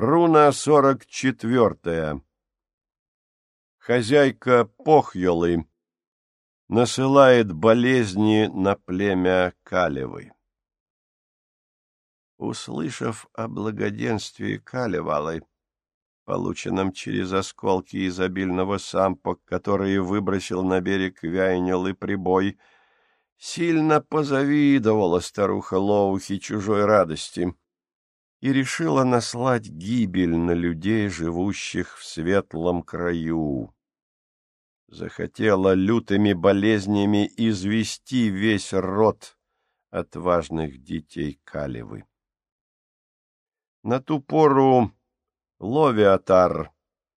Руна сорок четвертая. Хозяйка Похьолы насылает болезни на племя Калевы. Услышав о благоденствии Калевалы, полученном через осколки изобильного сампа, которые выбросил на берег Вяйнил и Прибой, сильно позавидовала старуха Лоухи чужой радости — и решила наслать гибель на людей, живущих в светлом краю. Захотела лютыми болезнями извести весь род отважных детей Калевы. На ту пору Ловиатар,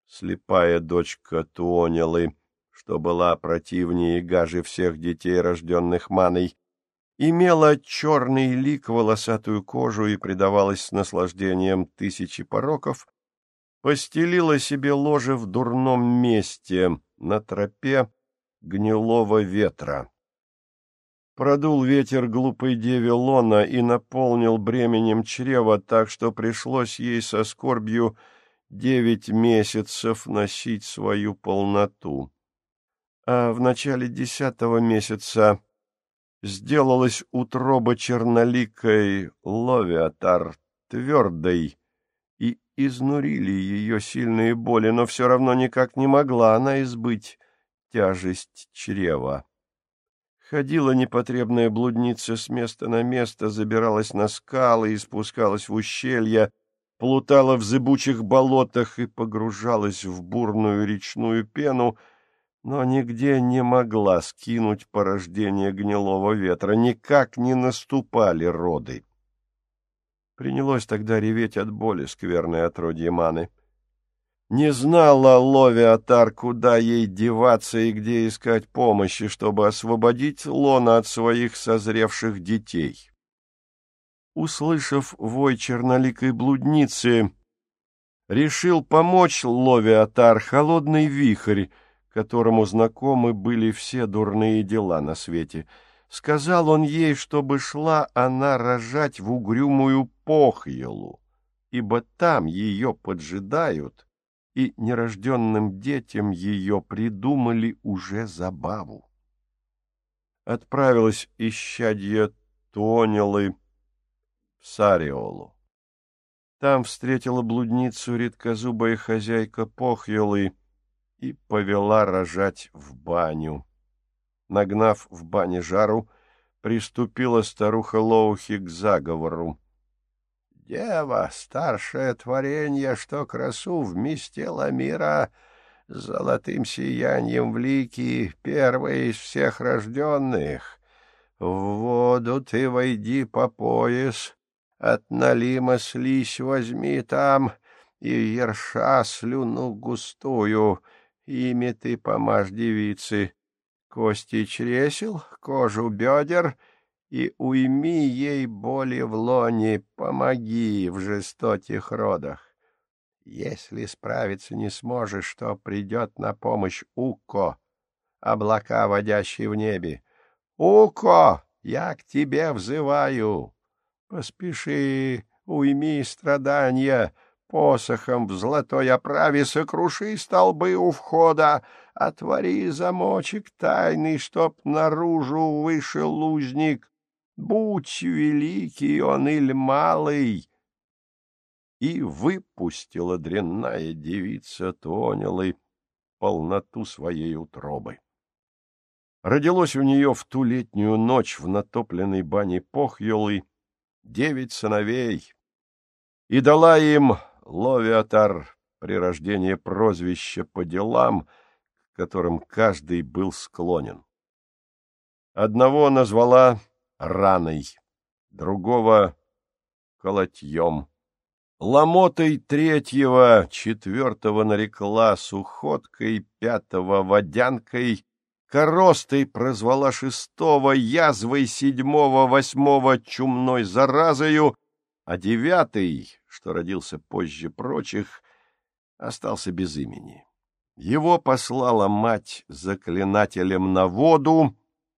слепая дочка Туонелы, что была противнее гажи всех детей, рожденных маной, имела черный лик, волосатую кожу и предавалась с наслаждением тысячи пороков, постелила себе ложе в дурном месте на тропе гнилого ветра. Продул ветер глупой деве Лона и наполнил бременем чрева так, что пришлось ей со скорбью девять месяцев носить свою полноту. А в начале десятого месяца сделалась утроба черноликой ловиатар твердой, и изнурили ее сильные боли, но все равно никак не могла она избыть тяжесть чрева. Ходила непотребная блудница с места на место, забиралась на скалы и спускалась в ущелья, плутала в зыбучих болотах и погружалась в бурную речную пену, но нигде не могла скинуть порождение гнилого ветра, никак не наступали роды. Принялось тогда реветь от боли скверное отродье маны. Не знала Ловиатар, куда ей деваться и где искать помощи, чтобы освободить Лона от своих созревших детей. Услышав вой черноликой блудницы, решил помочь Ловиатар холодный вихрь, которому знакомы были все дурные дела на свете. Сказал он ей, чтобы шла она рожать в угрюмую похьелу, ибо там ее поджидают, и нерожденным детям ее придумали уже забаву. Отправилась исчадье Туонилы в Сариолу. Там встретила блудницу редкозубая хозяйка Похьелы, и повела рожать в баню. Нагнав в бане жару, приступила старуха Лоухи к заговору. «Дева, старшее творение, что красу вместила мира золотым сиянием в лики, первая из всех рожденных. В воду ты войди по пояс, от налима слизь возьми там и ерша слюну густую» ими ты помажь девицы, кости чресел, кожу бедер и уйми ей боли в лоне, помоги в жестоких родах. Если справиться не сможешь, то придет на помощь Уко, облака, водящие в небе. Уко, я к тебе взываю. Поспеши, уйми страдания, посохом в золотой оправе сокруши столбы у входа, отвори замочек тайный, чтоб наружу вышел лузник. Будь великий он или малый. И выпустила дрянная девица Тонилы полноту своей утробы. Родилось у нее в ту летнюю ночь в натопленной бане Похьелы девять сыновей, и дала им Ловиатар при рождении прозвища по делам, к которым каждый был склонен. Одного назвала раной, другого — колотьем. Ломотой третьего, четвертого нарекла сухоткой, пятого — водянкой, коростой прозвала шестого, язвой седьмого, восьмого — чумной заразою, а девятый, что родился позже прочих, остался без имени. Его послала мать заклинателем на воду,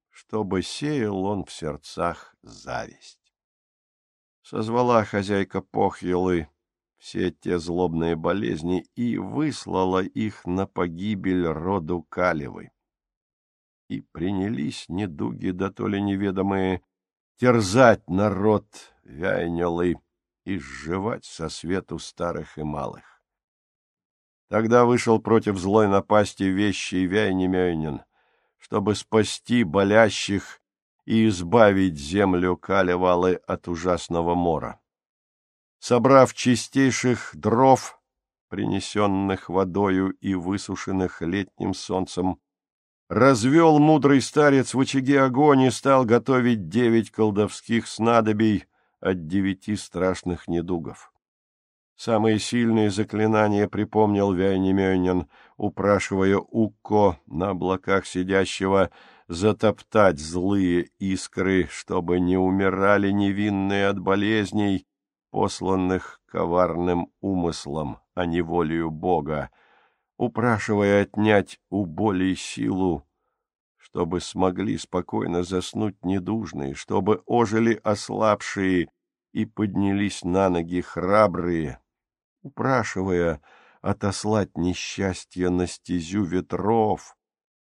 чтобы сеял он в сердцах зависть. Созвала хозяйка Похьелы все те злобные болезни и выслала их на погибель роду Калевой. И принялись недуги, да то ли неведомые, терзать народ Вяйнялы и сживать со свету старых и малых. Тогда вышел против злой напасти вещий Вяйнемёйнин, чтобы спасти болящих и избавить землю Калевалы от ужасного мора. Собрав чистейших дров, принесенных водою и высушенных летним солнцем, развел мудрый старец в очаге огонь и стал готовить девять колдовских снадобий от девяти страшных недугов. Самые сильные заклинания припомнил Вяйнемёнин, упрашивая Укко на облаках сидящего затоптать злые искры, чтобы не умирали невинные от болезней, посланных коварным умыслом, а не волею Бога, упрашивая отнять у болей силу, чтобы смогли спокойно заснуть недужные, чтобы ожили ослабшие и поднялись на ноги храбрые, упрашивая отослать несчастье на стезю ветров,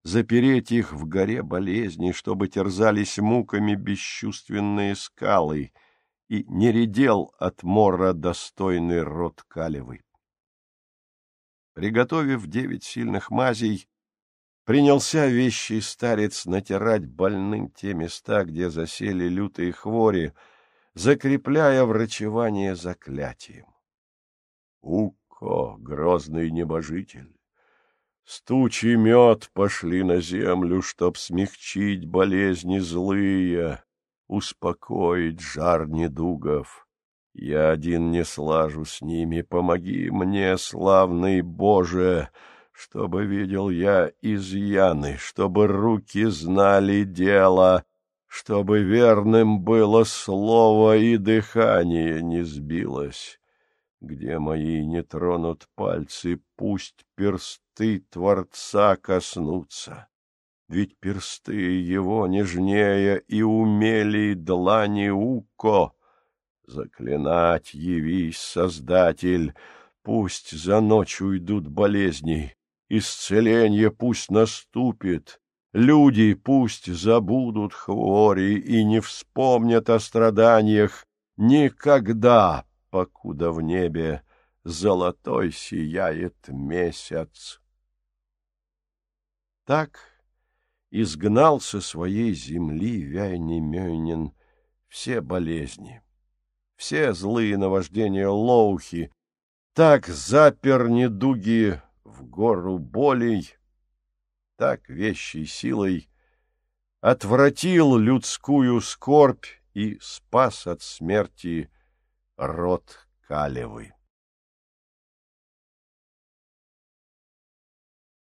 запереть их в горе болезней, чтобы терзались муками бесчувственные скалы — и не редел от мора достойный род калевый. Приготовив девять сильных мазей, принялся вещий старец натирать больным те места, где засели лютые хвори, закрепляя врачевание заклятием. Уко, грозный небожитель, стучи мед пошли на землю, чтоб смягчить болезни злые, успокоить жар недугов. Я один не слажу с ними, помоги мне, славный Боже, чтобы видел я изъяны, чтобы руки знали дело, чтобы верным было слово и дыхание не сбилось. Где мои не тронут пальцы, пусть персты Творца коснутся ведь персты его нежнее и умелей длани уко. Заклинать явись, Создатель, пусть за ночь уйдут болезни, исцеление пусть наступит, люди пусть забудут хвори и не вспомнят о страданиях никогда, покуда в небе золотой сияет месяц. Так изгнал со своей земли Вяйнемёнин все болезни, все злые наваждения Лоухи, так запер недуги в гору болей, так вещей силой отвратил людскую скорбь и спас от смерти род Калевый.